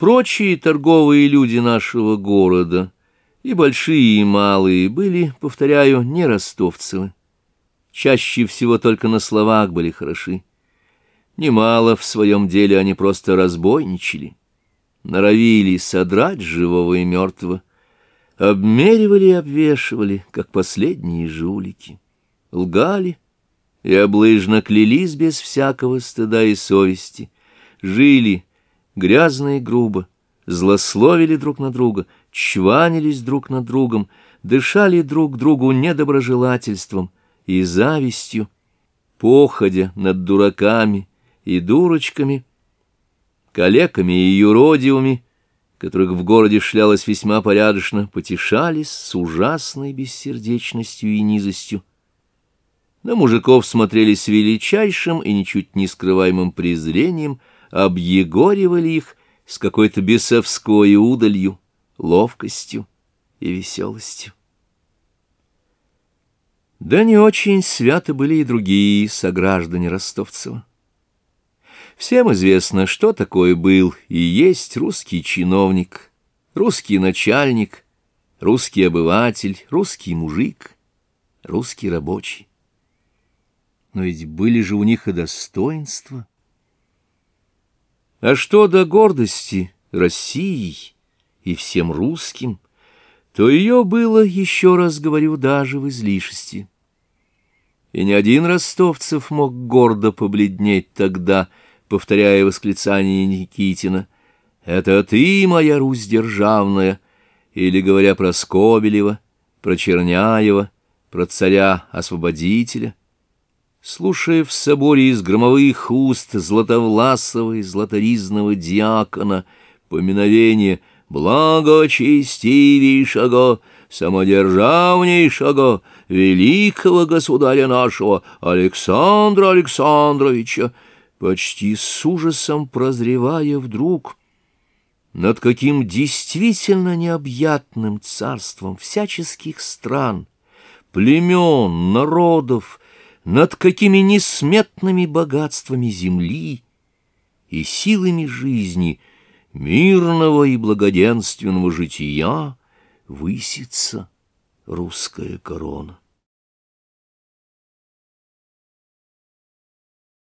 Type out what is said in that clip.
Прочие торговые люди нашего города, и большие, и малые, были, повторяю, не ростовцевы. Чаще всего только на словах были хороши. Немало в своем деле они просто разбойничали, норовили содрать живого и мертвого, обмеривали и обвешивали, как последние жулики, лгали и облыжно клялись без всякого стыда и совести, жили — грязно и грубо, злословили друг на друга, чванились друг над другом, дышали друг другу недоброжелательством и завистью, походя над дураками и дурочками, калеками и юродивыми, которых в городе шлялось весьма порядочно, потешались с ужасной бессердечностью и низостью. На мужиков смотрели с величайшим и ничуть не скрываемым презрением — объегоривали их с какой-то бесовской удалью, ловкостью и веселостью. Да не очень святы были и другие сограждане Ростовцева. Всем известно, что такое был и есть русский чиновник, русский начальник, русский обыватель, русский мужик, русский рабочий. Но ведь были же у них и достоинства, а что до гордости России и всем русским, то ее было, еще раз говорю, даже в излишестве. И ни один ростовцев мог гордо побледнеть тогда, повторяя восклицание Никитина. «Это ты, моя Русь державная!» Или, говоря про Скобелева, про Черняева, про царя-освободителя, Слушая в соборе из громовых уст златовласого и златоризного диакона поминовение благочестивейшего, самодержавнейшего, великого государя нашего Александра Александровича, почти с ужасом прозревая вдруг, над каким действительно необъятным царством всяческих стран, племен, народов, над какими несметными богатствами земли и силами жизни, мирного и благоденственного жития, высится русская корона.